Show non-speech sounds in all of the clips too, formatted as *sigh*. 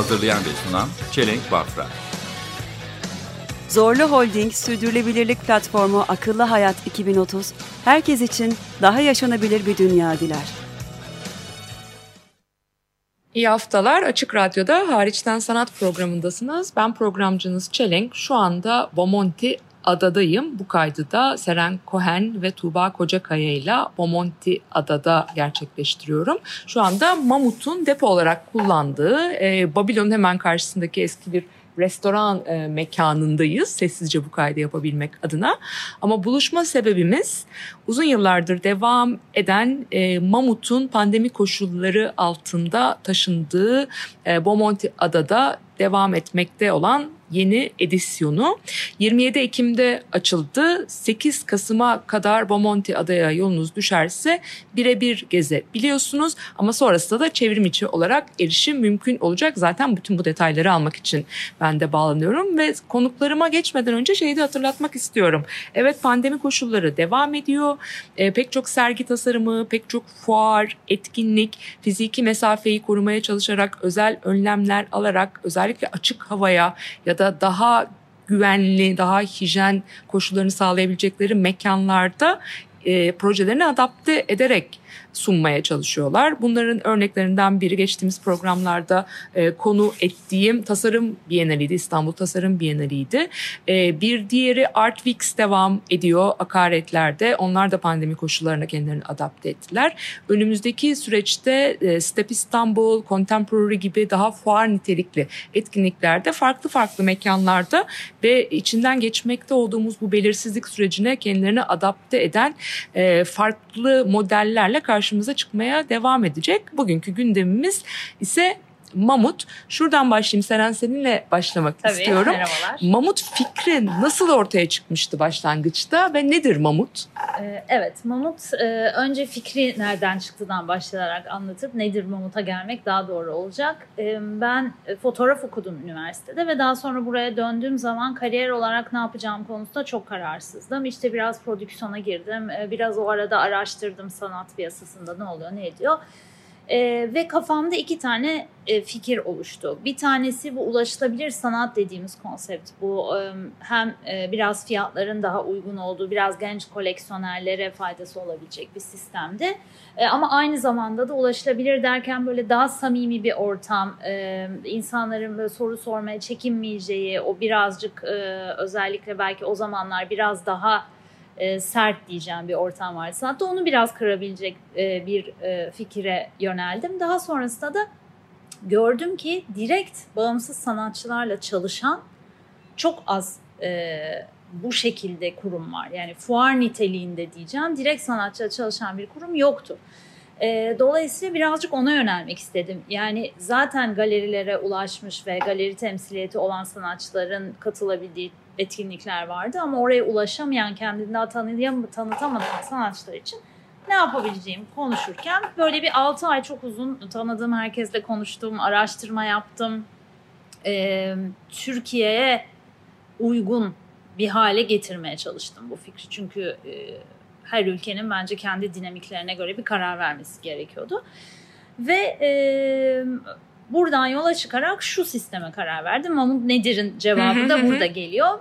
Hazırlayan ve sunan Çelenk Bafra. Zorlu Holding Sürdürülebilirlik Platformu Akıllı Hayat 2030, herkes için daha yaşanabilir bir dünya diler. İyi haftalar. Açık Radyo'da Hariçten Sanat programındasınız. Ben programcınız Çelenk. Şu anda Bomonti adadayım. Bu kaydı da Seren Cohen ve Tuğba Kocakaya ile Bomonti adada gerçekleştiriyorum. Şu anda Mamut'un depo olarak kullandığı e, Babilon'un hemen karşısındaki eski bir restoran e, mekanındayız. Sessizce bu kaydı yapabilmek adına. Ama buluşma sebebimiz uzun yıllardır devam eden e, Mamut'un pandemi koşulları altında taşındığı e, Bomonti adada devam etmekte olan yeni edisyonu 27 Ekim'de açıldı. 8 Kasım'a kadar Bomonti adaya yolunuz düşerse birebir gezebiliyorsunuz ama sonrasında da çevrim içi olarak erişim mümkün olacak. Zaten bütün bu detayları almak için ben de bağlanıyorum ve konuklarıma geçmeden önce şeyi de hatırlatmak istiyorum. Evet pandemi koşulları devam ediyor. E, pek çok sergi tasarımı, pek çok fuar, etkinlik, fiziki mesafeyi korumaya çalışarak özel önlemler alarak özellikle açık havaya ya da daha güvenli, daha hijyen koşullarını sağlayabilecekleri mekanlarda e, projelerini adapte ederek sunmaya çalışıyorlar. Bunların örneklerinden biri geçtiğimiz programlarda e, konu ettiğim Tasarım Bienaliydi, İstanbul Tasarım Bienaliydi. E, bir diğeri Art Weeks devam ediyor akaretlerde. Onlar da pandemi koşullarına kendilerini adapte ettiler. Önümüzdeki süreçte e, Step İstanbul, Contemporary gibi daha fuar nitelikli etkinliklerde farklı farklı mekanlarda ve içinden geçmekte olduğumuz bu belirsizlik sürecine kendilerini adapte eden e, farklı modellerle karşımıza çıkmaya devam edecek. Bugünkü gündemimiz ise Mamut. Şuradan başlayayım Seren seninle başlamak Tabii, istiyorum. merhabalar. Mamut fikri nasıl ortaya çıkmıştı başlangıçta ve nedir Mamut? Ee, Evet, Mamut e, önce fikri nereden çıktığından başlayarak anlatıp nedir Mamut'a gelmek daha doğru olacak. E, Ben fotoğraf okudum üniversitede ve daha sonra buraya döndüğüm zaman kariyer olarak ne yapacağım konusunda çok kararsızdım. İşte biraz prodüksiyona girdim, e, biraz o arada araştırdım sanat piyasasında ne oluyor, ne ediyor. Ee, ve kafamda iki tane e, fikir oluştu. Bir tanesi bu ulaşılabilir sanat dediğimiz konsept. Bu e, hem e, biraz fiyatların daha uygun olduğu, biraz genç koleksiyonerlere faydası olabilecek bir sistemdi. E, ama aynı zamanda da ulaşılabilir derken böyle daha samimi bir ortam, e, insanların böyle soru sormaya çekinmeyeceği, o birazcık e, özellikle belki o zamanlar biraz daha e, sert diyeceğim bir ortam vardı sanatta. Onu biraz kırabilecek e, bir e, fikire yöneldim. Daha sonrasında da gördüm ki direkt bağımsız sanatçılarla çalışan çok az e, bu şekilde kurum var. Yani fuar niteliğinde diyeceğim. Direkt sanatçıyla çalışan bir kurum yoktu. E, dolayısıyla birazcık ona yönelmek istedim. Yani zaten galerilere ulaşmış ve galeri temsiliyeti olan sanatçıların katılabildiği etkinlikler vardı ama oraya ulaşamayan, kendini daha tanıtamayan sanatçılar için ne yapabileceğimi konuşurken böyle bir 6 ay çok uzun tanıdığım herkesle konuştum, araştırma yaptım. Ee, Türkiye'ye uygun bir hale getirmeye çalıştım bu fikri. Çünkü e, her ülkenin bence kendi dinamiklerine göre bir karar vermesi gerekiyordu. Ve e, buradan yola çıkarak şu sisteme karar verdim. Mamut nedir'in cevabı da burada geliyor.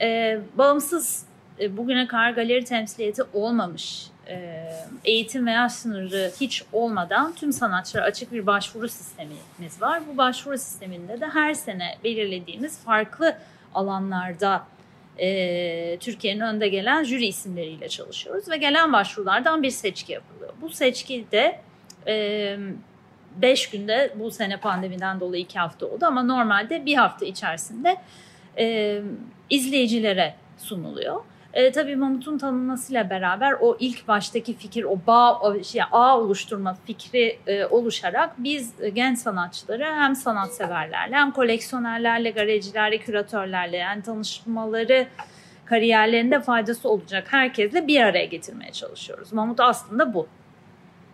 E, bağımsız e, bugüne kadar galeri temsiliyeti olmamış e, eğitim veya sınırı hiç olmadan tüm sanatçılara açık bir başvuru sistemimiz var. Bu başvuru sisteminde de her sene belirlediğimiz farklı alanlarda e, Türkiye'nin önde gelen jüri isimleriyle çalışıyoruz ve gelen başvurulardan bir seçki yapılıyor. Bu seçki de 5 günde bu sene pandemiden dolayı 2 hafta oldu ama normalde bir hafta içerisinde e, izleyicilere sunuluyor. E, tabii Mamut'un tanınmasıyla beraber o ilk baştaki fikir, o bağ, o şey, ağ oluşturma fikri e, oluşarak biz e, genç sanatçıları hem sanatseverlerle hem koleksiyonerlerle, galericilerle, küratörlerle yani tanışmaları kariyerlerinde faydası olacak herkesle bir araya getirmeye çalışıyoruz. Mamut aslında bu.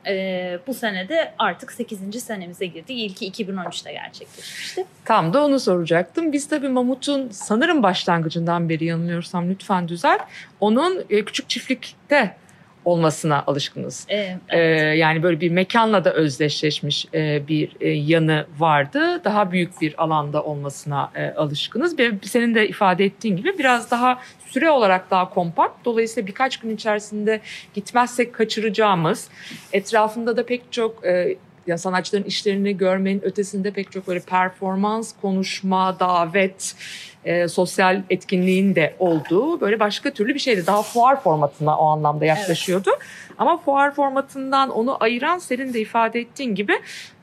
E, bu senede artık 8. senemize girdik. İlki 2013'te gerçekleşmişti. Tam da onu soracaktım. Biz tabii Mamut'un sanırım başlangıcından beri yanılıyorsam lütfen düzelt. Onun e, küçük çiftlikte olmasına alışkınız. E, Ee, yani böyle bir mekanla da özdeşleşmiş e, bir e, yanı vardı. Daha büyük bir alanda olmasına e, alışkınız. Ve senin de ifade ettiğin gibi biraz daha süre olarak daha kompakt. Dolayısıyla birkaç gün içerisinde gitmezsek kaçıracağımız, etrafında da pek çok e, ya sanatçıların işlerini görmenin ötesinde pek çok böyle performans, konuşma, davet, e, sosyal etkinliğin de olduğu böyle başka türlü bir şeydi. Daha fuar formatına o anlamda yaklaşıyordu. Ama fuar formatından onu ayıran senin de ifade ettiğin gibi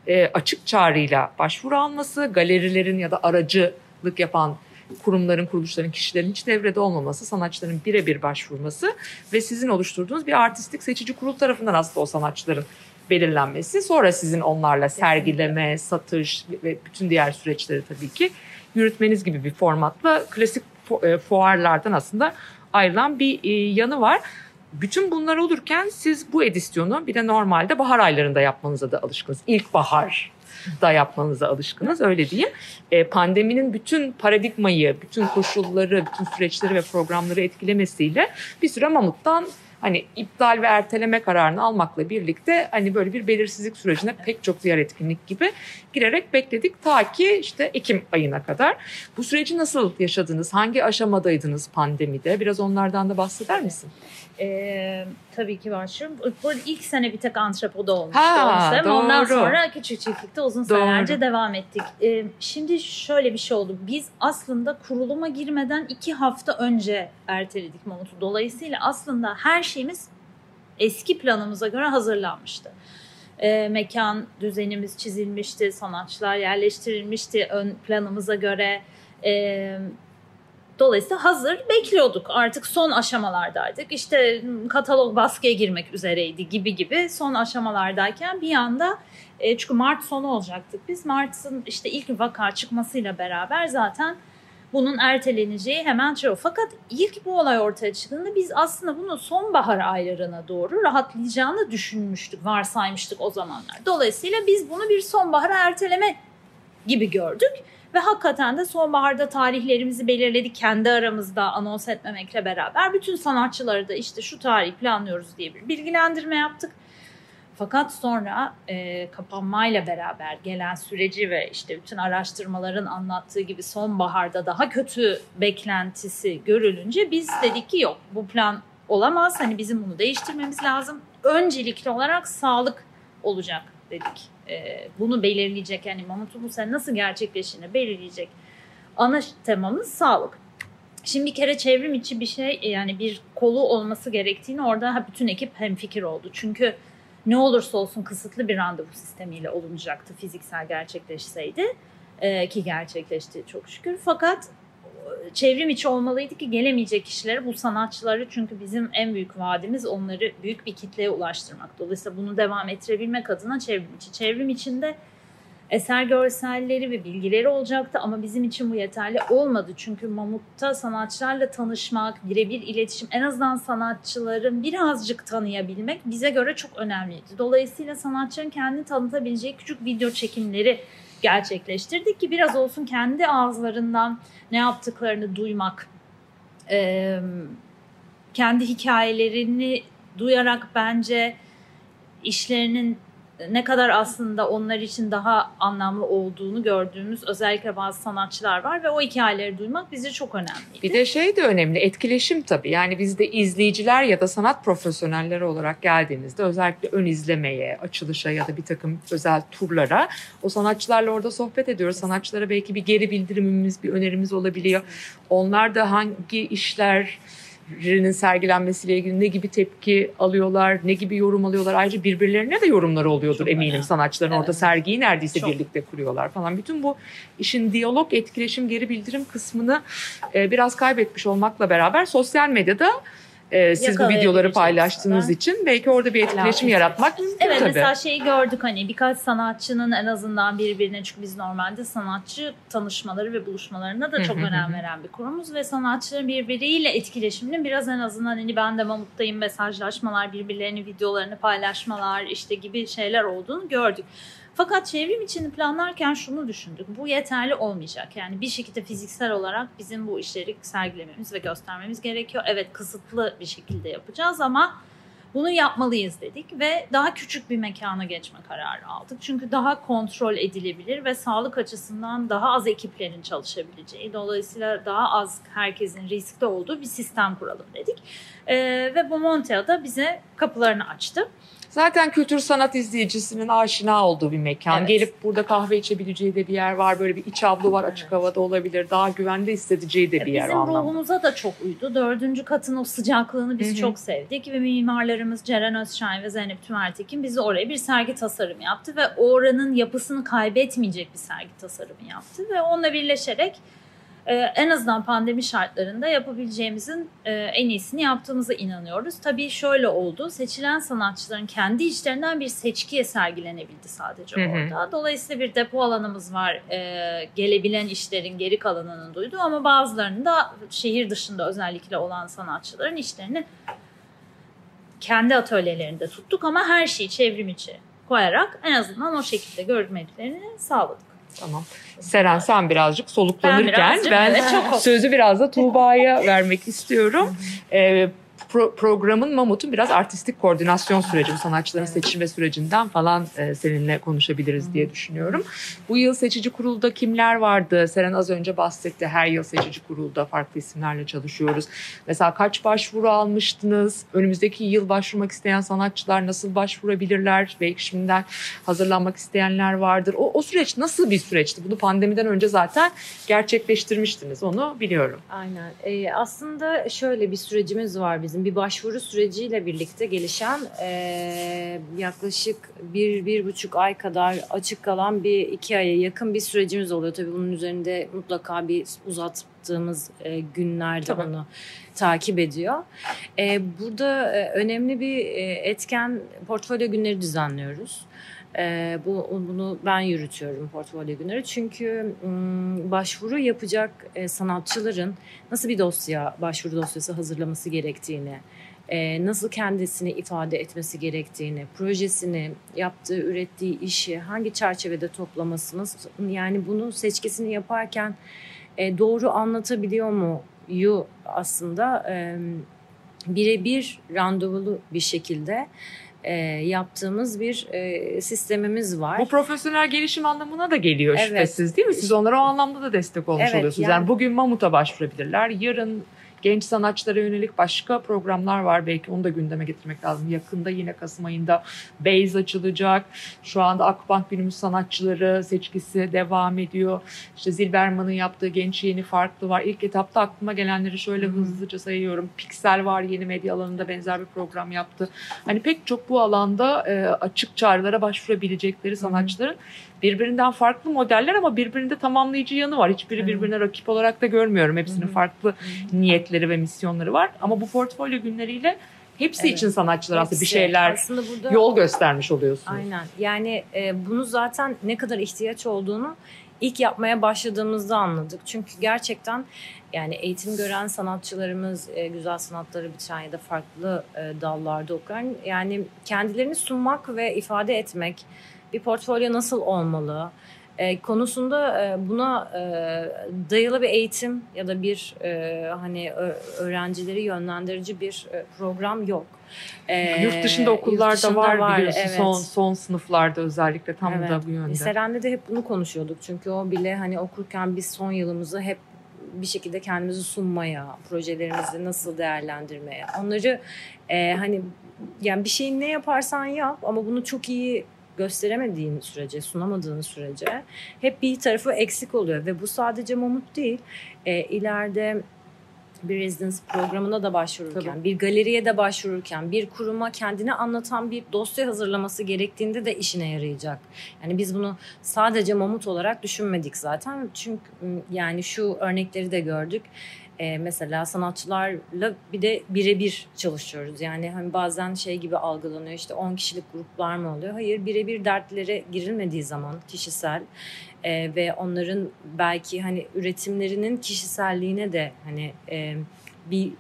e, açık çağrıyla başvuru alması, galerilerin ya da aracılık yapan kurumların, kuruluşların, kişilerin hiç devrede olmaması, sanatçıların birebir başvurması ve sizin oluşturduğunuz bir artistik seçici kurul tarafından aslında o sanatçıların belirlenmesi. Sonra sizin onlarla sergileme, satış ve bütün diğer süreçleri tabii ki yürütmeniz gibi bir formatla klasik e, fuarlardan aslında ayrılan bir e, yanı var. Bütün bunlar olurken siz bu edisyonu bir de normalde bahar aylarında yapmanıza da alışkınız. İlkbahar da yapmanıza alışkınız öyle diyeyim. E, pandeminin bütün paradigmayı, bütün koşulları, bütün süreçleri ve programları etkilemesiyle bir süre Mamut'tan hani iptal ve erteleme kararını almakla birlikte hani böyle bir belirsizlik sürecine pek çok diğer etkinlik gibi girerek bekledik ta ki işte Ekim ayına kadar. Bu süreci nasıl yaşadınız? Hangi aşamadaydınız pandemide? Biraz onlardan da bahseder misin? Ee, tabii ki başlıyorum. Bu ilk sene bir tek antrepoda olmuştu. Ha, sene. Ondan doğru. sonra küçük çiftlikte uzun Doğru. senelerce devam ettik. Ee, şimdi şöyle bir şey oldu. Biz aslında kuruluma girmeden iki hafta önce erteledik Mamut'u. Dolayısıyla aslında her şeyimiz eski planımıza göre hazırlanmıştı. Ee, mekan düzenimiz çizilmişti, sanatçılar yerleştirilmişti ön planımıza göre. Ee, Dolayısıyla hazır bekliyorduk. Artık son aşamalardaydık. İşte katalog baskıya girmek üzereydi gibi gibi son aşamalardayken bir anda e, çünkü Mart sonu olacaktık biz. Mart'ın işte ilk vaka çıkmasıyla beraber zaten bunun erteleneceği hemen şey. Fakat ilk bu olay ortaya çıktığında biz aslında bunu sonbahar aylarına doğru rahatlayacağını düşünmüştük, varsaymıştık o zamanlar. Dolayısıyla biz bunu bir sonbahara erteleme gibi gördük. Ve hakikaten de sonbaharda tarihlerimizi belirledik kendi aramızda anons etmemekle beraber. Bütün sanatçıları da işte şu tarih planlıyoruz diye bir bilgilendirme yaptık. Fakat sonra e, kapanmayla beraber gelen süreci ve işte bütün araştırmaların anlattığı gibi sonbaharda daha kötü beklentisi görülünce biz dedik ki yok bu plan olamaz. Hani bizim bunu değiştirmemiz lazım. Öncelikli olarak sağlık olacak dedik. E, bunu belirleyecek yani Mamut'un bu sene nasıl gerçekleştiğini belirleyecek ana temamız sağlık. Şimdi bir kere çevrim içi bir şey yani bir kolu olması gerektiğini orada bütün ekip hemfikir oldu. Çünkü ne olursa olsun kısıtlı bir randevu sistemiyle olunacaktı fiziksel gerçekleşseydi Ee, ki gerçekleşti çok şükür. Fakat e, çevrim içi olmalıydı ki gelemeyecek kişilere bu sanatçıları çünkü bizim en büyük vaadimiz onları büyük bir kitleye ulaştırmak. Dolayısıyla bunu devam ettirebilmek adına çevrim içi. Çevrim içinde eser görselleri ve bilgileri olacaktı ama bizim için bu yeterli olmadı. Çünkü Mamut'ta sanatçılarla tanışmak, birebir iletişim, en azından sanatçıların birazcık tanıyabilmek bize göre çok önemliydi. Dolayısıyla sanatçının kendini tanıtabileceği küçük video çekimleri gerçekleştirdik ki biraz olsun kendi ağızlarından ne yaptıklarını duymak, kendi hikayelerini duyarak bence işlerinin ne kadar aslında onlar için daha anlamlı olduğunu gördüğümüz özellikle bazı sanatçılar var ve o hikayeleri duymak bize çok önemliydi. Bir de şey de önemli etkileşim tabii. Yani biz de izleyiciler ya da sanat profesyonelleri olarak geldiğimizde özellikle ön izlemeye, açılışa ya da bir takım özel turlara o sanatçılarla orada sohbet ediyoruz. Sanatçılara belki bir geri bildirimimiz, bir önerimiz olabiliyor. Onlar da hangi işler eserlerinin sergilenmesiyle ilgili ne gibi tepki alıyorlar, ne gibi yorum alıyorlar. Ayrıca birbirlerine de yorumları oluyordur Çok eminim önemli. sanatçıların orada Evet. sergiyi neredeyse Çok. birlikte kuruyorlar falan. Bütün bu işin diyalog, etkileşim, geri bildirim kısmını e, biraz kaybetmiş olmakla beraber sosyal medyada e, siz bu videoları paylaştığınız kadar. için belki orada bir etkileşim Evet. yaratmak mümkün Evet tabii. mesela şeyi gördük hani birkaç sanatçının en azından birbirine çünkü biz normalde sanatçı tanışmaları ve buluşmalarına da çok önem veren bir kurumuz ve sanatçıların birbiriyle etkileşiminin biraz en azından hani ben de Mamut'tayım mesajlaşmalar, birbirlerinin videolarını paylaşmalar işte gibi şeyler olduğunu gördük. Fakat çevrim içini planlarken şunu düşündük. Bu yeterli olmayacak. Yani bir şekilde fiziksel olarak bizim bu işleri sergilememiz ve göstermemiz gerekiyor. Evet kısıtlı bir şekilde yapacağız ama bunu yapmalıyız dedik ve daha küçük bir mekana geçme kararı aldık. Çünkü daha kontrol edilebilir ve sağlık açısından daha az ekiplerin çalışabileceği, dolayısıyla daha az herkesin riskte olduğu bir sistem kuralım dedik. Ee, ve bu Montea da bize kapılarını açtı. Zaten kültür sanat izleyicisinin aşina olduğu bir mekan. Evet. Gelip burada kahve içebileceği de bir yer var. Böyle bir iç avlu var açık havada olabilir. Daha güvende hissedeceği de bir yer o Bizim ruhumuza da çok uydu. Dördüncü katın o sıcaklığını biz Hı hı. çok sevdik ve mimarlarımız Ceren Özşahin ve Zeynep Tümertekin bizi oraya bir sergi tasarımı yaptı ve oranın yapısını kaybetmeyecek bir sergi tasarımı yaptı ve onunla birleşerek e, en azından pandemi şartlarında yapabileceğimizin e, en iyisini yaptığımıza inanıyoruz. Tabii şöyle oldu. Seçilen sanatçıların kendi işlerinden bir seçkiye sergilenebildi sadece Hı hı. orada. Dolayısıyla bir depo alanımız var. E, gelebilen işlerin geri kalanının duyduğu ama bazılarının da şehir dışında özellikle olan sanatçıların işlerini kendi atölyelerinde tuttuk ama her şeyi çevrim içi koyarak en azından o şekilde görmeklerini sağladık. Tamam. Seren sen birazcık soluklanırken Ben birazcık, ben çok sözü biraz da Tuğba'ya vermek istiyorum. Ee, pro- programın Mamut'un biraz artistik koordinasyon süreci, bu sanatçıların seçilme sürecinden falan e, seninle konuşabiliriz diye düşünüyorum. Bu yıl seçici kurulda kimler vardı? Seren az önce bahsetti. Her yıl seçici kurulda farklı isimlerle çalışıyoruz. Mesela kaç başvuru almıştınız? Önümüzdeki yıl başvurmak isteyen sanatçılar nasıl başvurabilirler? Belki şimdiden hazırlanmak isteyenler vardır. O, o süreç nasıl bir süreçti? Bunu pandemiden önce zaten gerçekleştirmiştiniz. Onu biliyorum. Aynen. Ee, aslında şöyle bir sürecimiz var bizim. Bir başvuru süreciyle birlikte gelişen ee, yaklaşık bir, bir buçuk ay kadar açık kalan bir iki aya yakın bir sürecimiz oluyor. Tabii bunun üzerinde mutlaka bir uzattığımız e, günlerde Tabii. onu takip ediyor. Ee, burada e, önemli bir e, etken portfolyo günleri düzenliyoruz. Ee, bu bunu ben yürütüyorum portfolyo günleri. Çünkü m, başvuru yapacak e, sanatçıların nasıl bir dosya, başvuru dosyası hazırlaması gerektiğini, e, nasıl kendisini ifade etmesi gerektiğini, projesini, yaptığı, ürettiği işi hangi çerçevede toplamasını, yani bunun seçkisini yaparken e, doğru anlatabiliyor mu? Yu aslında birebir randevulu bir şekilde e, yaptığımız bir e, sistemimiz var. Bu profesyonel gelişim anlamına da geliyor Evet. şüphesiz değil mi? Siz onlara o anlamda da destek olmuş Evet, oluyorsunuz. Yani, yani- bugün Mamut'a başvurabilirler. Yarın genç sanatçılara yönelik başka programlar var. Belki onu da gündeme getirmek lazım. Yakında yine Kasım ayında Beyz açılacak. Şu anda Akbank günümüz sanatçıları seçkisi devam ediyor. İşte Zilberman'ın yaptığı genç yeni farklı var. İlk etapta aklıma gelenleri şöyle hızlıca sayıyorum. Pixel var yeni medya alanında benzer bir program yaptı. Hani pek çok bu alanda e, açık çağrılara başvurabilecekleri sanatçıların birbirinden farklı modeller ama birbirinde tamamlayıcı yanı var. Hiçbiri birbirine rakip olarak da görmüyorum. Hepsinin farklı niyetleri ve misyonları var. Ama bu portfolyo günleriyle hepsi Evet. için sanatçılar aslında bir Hepsi. şeyler aslında burada yol göstermiş oluyorsunuz. Aynen. Yani e, bunu zaten ne kadar ihtiyaç olduğunu ilk yapmaya başladığımızda anladık. Çünkü gerçekten yani eğitim gören sanatçılarımız, e, güzel sanatları bitiren ya da farklı e, dallarda okuyan yani kendilerini sunmak ve ifade etmek, bir portfolyo nasıl olmalı e, konusunda e, buna e, dayalı bir eğitim ya da bir e, hani öğrencileri yönlendirici bir e, program yok. E, yurt dışında okullarda yurt dışında var, biliyorsun evet. son son sınıflarda özellikle tam Evet. da bu yönde. Seren'de de hep bunu konuşuyorduk. Çünkü o bile hani okurken biz son yılımızı hep bir şekilde kendimizi sunmaya, projelerimizi nasıl değerlendirmeye. Onları e, hani yani bir şeyin ne yaparsan yap ama bunu çok iyi gösteremediğin sürece, sunamadığın sürece hep bir tarafı eksik oluyor ve bu sadece Mamut değil. E, ileride bir residence programına da başvururken, Tabii. bir galeriye de başvururken, bir kuruma kendini anlatan bir dosya hazırlaması gerektiğinde de işine yarayacak. Yani biz bunu sadece mamut olarak düşünmedik zaten. Çünkü yani şu örnekleri de gördük. Ee, mesela sanatçılarla bir de birebir çalışıyoruz. Yani hani bazen şey gibi algılanıyor işte 10 kişilik gruplar mı oluyor? Hayır birebir dertlere girilmediği zaman kişisel e, ve onların belki hani üretimlerinin kişiselliğine de hani e, bir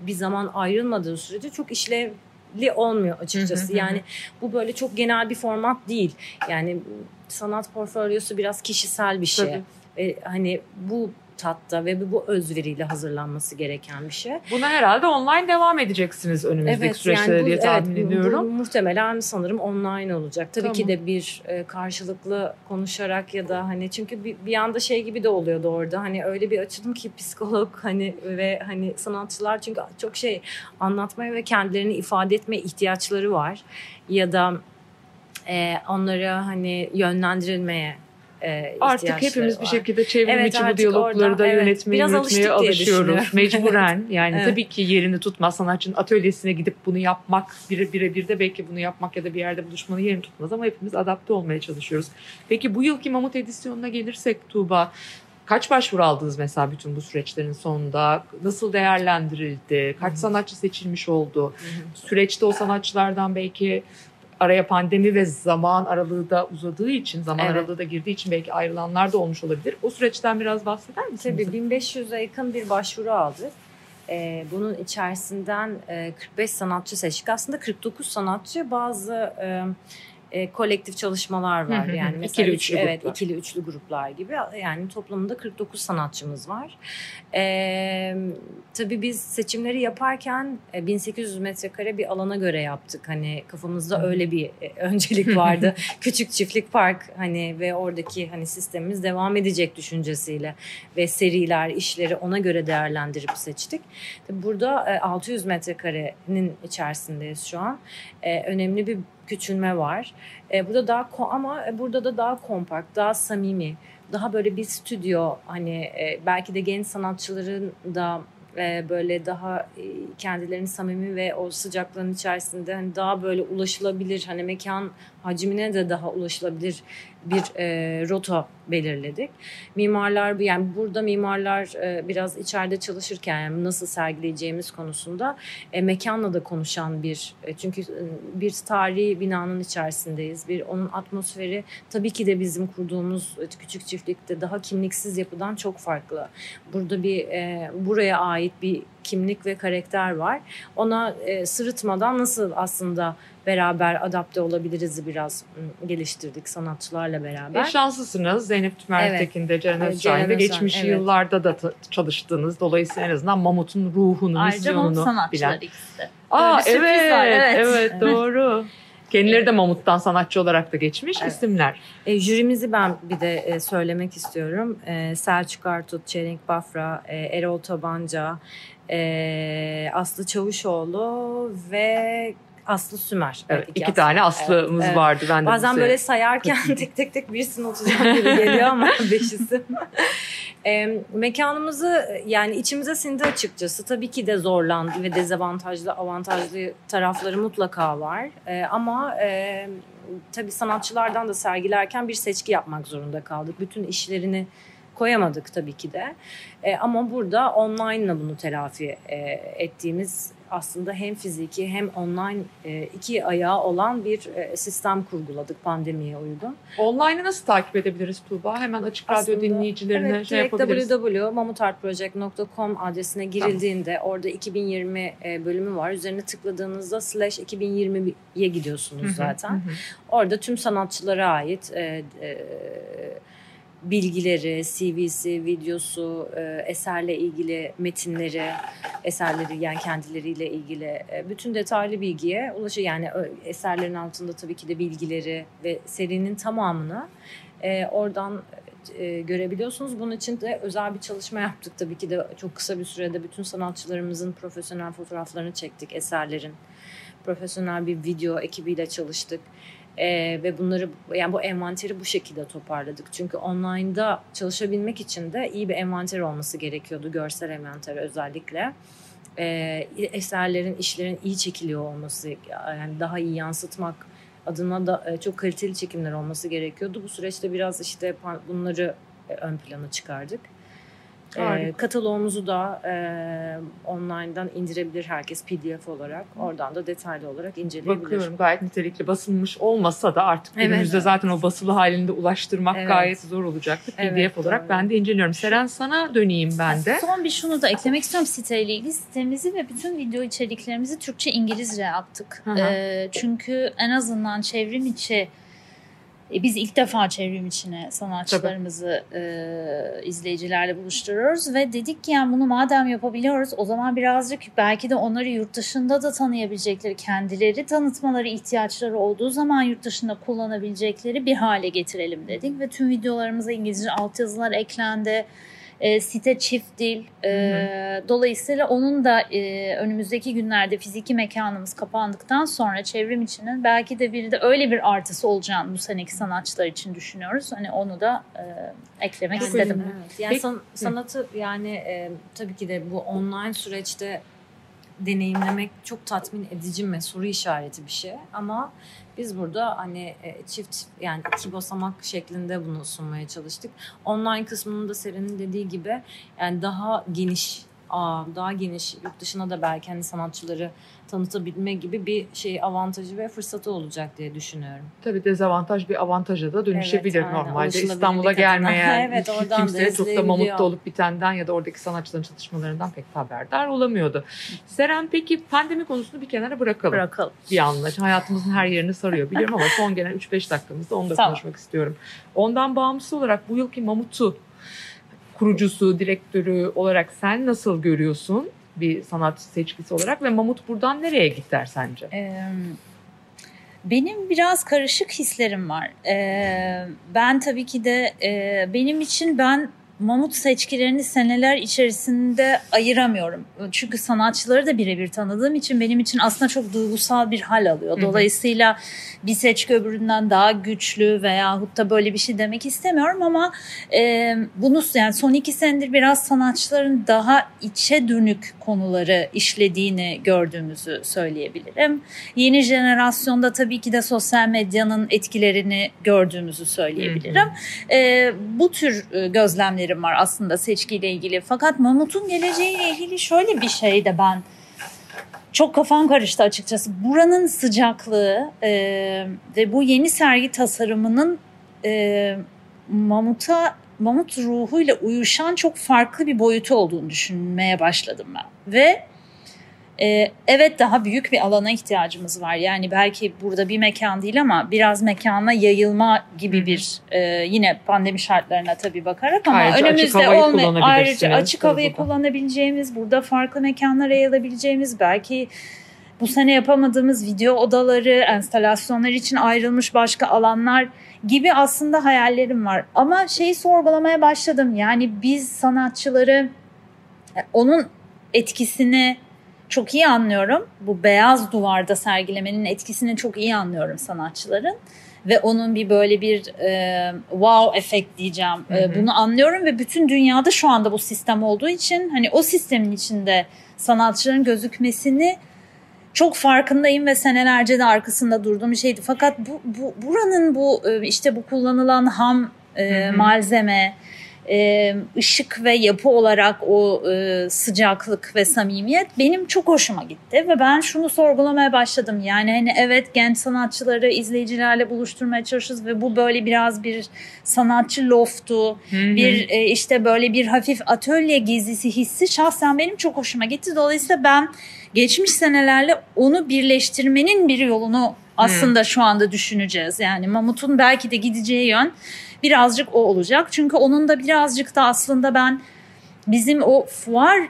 bir zaman ayrılmadığı sürece çok işlevli olmuyor açıkçası. Yani bu böyle çok genel bir format değil. Yani sanat portfolyosu biraz kişisel bir şey. Tabii. Ve hani bu tatta ve bu özveriyle hazırlanması gereken bir şey. Buna herhalde online devam edeceksiniz önümüzdeki süreçte bu- diye tahmin evet, bu- ediyorum. Bu, muhtemelen sanırım online olacak. Tabii Tamam. ki de bir e, karşılıklı konuşarak ya da hani çünkü bir, bir anda şey gibi de oluyordu orada. Hani öyle bir açılım ki psikolog hani ve hani sanatçılar çünkü çok şey anlatmaya ve kendilerini ifade etme ihtiyaçları var. Ya da e, onlara hani yönlendirilmeye e, Artık hepimiz bir var. şekilde çevrim Evet, içi bu diyalogları oradan, da evet. yönetmeye, yürütmeye alışıyoruz. Mecburen. *laughs* Yani Evet. tabii ki yerini tutmaz. Sanatçının atölyesine gidip bunu yapmak, bire bire bir de belki bunu yapmak ya da bir yerde buluşmanın yerini tutmaz ama hepimiz adapte olmaya çalışıyoruz. Peki bu yılki Mamut edisyonuna gelirsek Tuğba, kaç başvuru aldınız mesela bütün bu süreçlerin sonunda? Nasıl değerlendirildi? Kaç sanatçı seçilmiş oldu? Süreçte o sanatçılardan belki araya pandemi ve zaman aralığı da uzadığı için, zaman Evet. aralığı da girdiği için belki ayrılanlar da olmuş olabilir. O süreçten biraz bahseder misiniz? Tabii 1500'e yakın bir başvuru aldık. Ee, bunun içerisinden e, 45 sanatçı seçtik. Aslında 49 sanatçı bazı e, e, kolektif çalışmalar var. Hı hı hı. Yani mesela İkili, üç- üçlü evet, gruplar. ikili üçlü gruplar gibi. Yani toplamda 49 sanatçımız var. Ee, tabii biz seçimleri yaparken e, 1800 metrekare bir alana göre yaptık. Hani kafamızda Hı. öyle bir e, öncelik *laughs* vardı. Küçük çiftlik park hani ve oradaki hani sistemimiz devam edecek düşüncesiyle ve seriler, işleri ona göre değerlendirip seçtik. Tabii Burada e, 600 metrekarenin içerisindeyiz şu an. E, Önemli bir küçülme var. E, Burada daha ama e, burada da daha kompakt, daha samimi, daha böyle bir stüdyo hani e, belki de genç sanatçıların da e, böyle daha e, kendilerini samimi ve o sıcaklığın içerisinde hani daha böyle ulaşılabilir hani mekan hacmine de daha ulaşılabilir bir e, rota belirledik. Mimarlar yani burada mimarlar e, biraz içeride çalışırken yani nasıl sergileyeceğimiz konusunda e, mekanla da konuşan bir e, çünkü e, bir tarihi binanın içerisindeyiz. Bir onun atmosferi tabii ki de bizim kurduğumuz küçük çiftlikte daha kimliksiz yapıdan çok farklı. Burada bir e, buraya ait bir kimlik ve karakter var. Ona e, sırıtmadan nasıl aslında beraber adapte olabiliriz biraz geliştirdik sanatçılarla beraber. Ve şanslısınız. Zeynep Tümer Evet. Tekin de Ceren Evet, Özşahin de Ceren Özşahin, geçmiş evet. yıllarda da çalıştığınız. Dolayısıyla en azından Mamut'un ruhunu, Ayrıca Mamut misyonunu sanatçıları bilen. ikisi de. Aa evet, var, evet, evet. doğru. Kendileri de Mamut'tan sanatçı olarak da geçmiş Evet. isimler. E, jürimizi ben bir de e, söylemek istiyorum. E, Selçuk Artut, Çelenk Bafra, e, Erol Tabanca, e, Aslı Çavuşoğlu ve Aslı Sümer. Evet, iki, Aslı. tane Aslı'mız Evet, vardı. Ben de Bazen böyle sayarken tek tek tek birisini oturacak gibi geliyor ama *laughs* beş isim. E, mekanımızı yani içimize sindi açıkçası. Tabii ki de zorlandı ve dezavantajlı, avantajlı tarafları mutlaka var. E, ama e, tabii sanatçılardan da sergilerken bir seçki yapmak zorunda kaldık. Bütün işlerini koyamadık tabii ki de. E, ama burada online'la bunu telafi e, ettiğimiz aslında hem fiziki hem online e, iki ayağı olan bir e, sistem kurguladık pandemiye uygun. Online'ı nasıl takip edebiliriz Tuğba? Hemen Açık Radyo Aslında, dinleyicilerine evet, şey yapabiliriz. www.mamutartproject.com adresine girildiğinde orada 2020 e, bölümü var. Üzerine tıkladığınızda slash 2020'ye gidiyorsunuz hı, zaten. hı hı. Orada tüm sanatçılara ait e, e, bilgileri, CV'si, videosu, e, eserle ilgili metinleri, eserleri yani kendileriyle ilgili e, bütün detaylı bilgiye ulaşıyor. Yani eserlerin altında tabii ki de bilgileri ve serinin tamamını e, oradan görebiliyorsunuz. Bunun için de özel bir çalışma yaptık tabii ki de çok kısa bir sürede bütün sanatçılarımızın profesyonel fotoğraflarını çektik eserlerin. Profesyonel bir video ekibiyle çalıştık. Ee, ve bunları yani bu envanteri bu şekilde toparladık. Çünkü online'da çalışabilmek için de iyi bir envanter olması gerekiyordu. Görsel envanter özellikle. Ee, eserlerin, işlerin iyi çekiliyor olması, yani daha iyi yansıtmak adına da e, çok kaliteli çekimler olması gerekiyordu. Bu süreçte biraz işte bunları e, ön plana çıkardık. Harika. kataloğumuzu da e, online'dan indirebilir herkes PDF olarak. Oradan da detaylı olarak inceleyebilir. Bakıyorum gayet nitelikli basılmış olmasa da artık Evet. günümüzde zaten o basılı halinde ulaştırmak Evet. gayet zor olacaktı. PDF Evet, olarak doğru. ben de inceliyorum. Seren sana döneyim ben de. Son bir şunu da eklemek istiyorum siteyle ilgili. Sitemizi ve bütün video içeriklerimizi Türkçe İngilizce. Hı hı. Ee, çünkü en azından çevrim içi e, biz ilk defa çevrim içine sanatçılarımızı e, izleyicilerle buluşturuyoruz ve dedik ki yani bunu madem yapabiliyoruz o zaman birazcık belki de onları yurt dışında da tanıyabilecekleri, kendileri tanıtmaları ihtiyaçları olduğu zaman yurt dışında kullanabilecekleri bir hale getirelim dedik ve tüm videolarımıza İngilizce altyazılar eklendi. E, site çift dil. E, dolayısıyla onun da e, önümüzdeki günlerde fiziki mekanımız kapandıktan sonra çevrim içinin belki de bir de öyle bir artısı olacağını bu seneki sanatçılar için düşünüyoruz. Hani onu da e, eklemek Yani, istedim. Evet. Yani Peki- san- sanatı yani e, tabii ki de bu online süreçte deneyimlemek çok tatmin edici ve soru işareti bir şey ama biz burada hani e, çift yani iki basamak şeklinde bunu sunmaya çalıştık. Online kısmının da Seren'in dediği gibi yani daha geniş daha geniş yurt dışına da belki hani sanatçıları tanıtabilme gibi bir şey avantajı ve fırsatı olacak diye düşünüyorum. Tabii dezavantaj bir avantaja da dönüşebilir Evet, normalde. İstanbul'a gelmeyen *laughs* Evet, kimse çok da. Mamut'ta olup bitenden ya da oradaki sanatçıların çalışmalarından pek haberdar olamıyordu. Seren peki pandemi konusunu bir kenara bırakalım. Bırakalım. bir anla. Hayatımızın her yerini sarıyor biliyorum ama son gelen 3-5 dakikamızda onu da Tamam. konuşmak istiyorum. Ondan bağımsız olarak bu yılki Mamut'u kurucusu, direktörü olarak sen nasıl görüyorsun bir sanatçı seçkisi olarak ve Mamut buradan nereye gider sence? Ee, Benim biraz karışık hislerim var. Ee, ben tabii ki de e, benim için ben Mamut seçkilerini seneler içerisinde ayıramıyorum. Çünkü sanatçıları da birebir tanıdığım için benim için aslında çok duygusal bir hal alıyor. Dolayısıyla bir seçki öbüründen daha güçlü veyahut da böyle bir şey demek istemiyorum ama e, bunu yani son iki senedir biraz sanatçıların daha içe dönük konuları işlediğini gördüğümüzü söyleyebilirim. Yeni jenerasyonda tabii ki de sosyal medyanın etkilerini gördüğümüzü söyleyebilirim. E, bu tür e, gözlemlerim var aslında seçkiyle ilgili. Fakat Mamut'un geleceğiyle ilgili şöyle bir şey de ben çok kafam karıştı açıkçası. Buranın sıcaklığı e, ve bu yeni sergi tasarımının e, Mamut'a Mamut ruhuyla uyuşan çok farklı bir boyutu olduğunu düşünmeye başladım ben. Ve e, evet daha büyük bir alana ihtiyacımız var. Yani belki burada bir mekan değil ama biraz mekana yayılma gibi bir e, yine pandemi şartlarına tabii bakarak ama Ayrıca önümüzde olma- ayrıca açık havayı burada. kullanabileceğimiz, burada farklı mekanlara yayılabileceğimiz belki bu sene yapamadığımız video odaları, enstalasyonlar için ayrılmış başka alanlar gibi aslında hayallerim var. Ama şeyi sorgulamaya başladım. Yani biz sanatçıları e, onun etkisini çok iyi anlıyorum. Bu beyaz duvarda sergilemenin etkisini çok iyi anlıyorum sanatçıların. Ve onun bir böyle bir e, wow efekt diyeceğim. E, Hı hı. bunu anlıyorum ve bütün dünyada şu anda bu sistem olduğu için hani o sistemin içinde sanatçıların gözükmesini çok farkındayım ve senelerce de arkasında durduğum bir şeydi. Fakat bu, bu buranın bu e, işte bu kullanılan ham e, Hı hı. malzeme, e, ışık ve yapı olarak o e, sıcaklık ve samimiyet benim çok hoşuma gitti ve ben şunu sorgulamaya başladım. Yani hani evet genç sanatçıları izleyicilerle buluşturmaya çalışıyoruz ve bu böyle biraz bir sanatçı loftu, bir e, işte böyle bir hafif atölye gezisi hissi şahsen benim çok hoşuma gitti. Dolayısıyla ben geçmiş senelerle onu birleştirmenin bir yolunu aslında şu anda düşüneceğiz. Yani Mamut'un belki de gideceği yön birazcık o olacak. Çünkü onun da birazcık da aslında ben bizim o fuar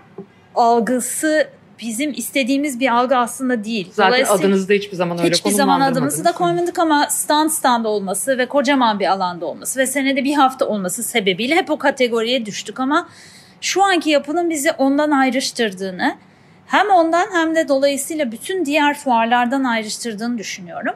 algısı bizim istediğimiz bir algı aslında değil. Zaten adınızı da hiçbir zaman öyle Hiçbir zaman adımızı da koymadık ama stand stand olması ve kocaman bir alanda olması ve senede bir hafta olması sebebiyle hep o kategoriye düştük ama şu anki yapının bizi ondan ayrıştırdığını hem ondan hem de dolayısıyla bütün diğer fuarlardan ayrıştırdığını düşünüyorum.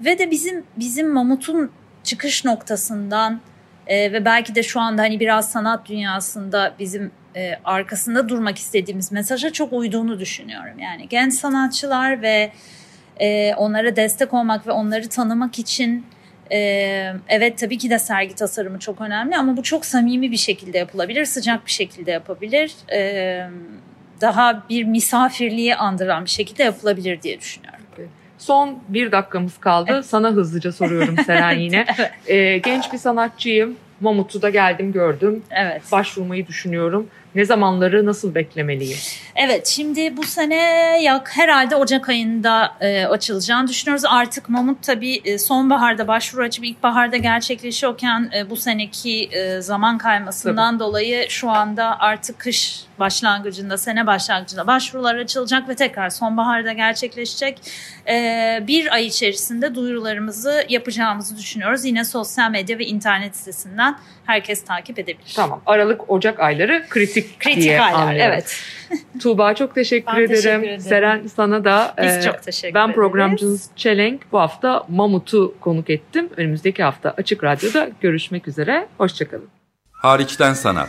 Ve de bizim bizim Mamut'un çıkış noktasından e, ve belki de şu anda hani biraz sanat dünyasında bizim e, arkasında durmak istediğimiz mesaja çok uyduğunu düşünüyorum. Yani genç sanatçılar ve e, onlara destek olmak ve onları tanımak için e, evet tabii ki de sergi tasarımı çok önemli ama bu çok samimi bir şekilde yapılabilir, sıcak bir şekilde yapabilir. E, daha bir misafirliği andıran bir şekilde yapılabilir diye düşünüyorum. Son bir dakikamız kaldı. Sana hızlıca soruyorum *laughs* Seren yine. Evet. Ee, genç bir sanatçıyım. Mamut'u da geldim gördüm. Evet. Başvurmayı düşünüyorum. Ne zamanları nasıl beklemeliyim? Evet şimdi bu sene yak herhalde Ocak ayında e, açılacağını düşünüyoruz. Artık Mamut tabii e, sonbaharda başvuru açıp ilkbaharda gerçekleşiyorken e, bu seneki e, zaman kaymasından dolayı şu anda artık kış başlangıcında, sene başlangıcında başvurular açılacak ve tekrar sonbaharda gerçekleşecek. E, bir ay içerisinde duyurularımızı yapacağımızı düşünüyoruz. Yine sosyal medya ve internet sitesinden herkes takip edebilir. Tamam. Aralık, Ocak ayları kritik, Kritik diye aylar anlıyorum. evet. *laughs* Tuğba çok teşekkür Ben ederim. teşekkür ederim. Seren sana da Biz e, çok teşekkür ben ederiz. programcınız Çelenk. Bu hafta Mamut'u konuk ettim. Önümüzdeki hafta Açık Radyo'da görüşmek üzere. Hoşçakalın. Hariçten sanat.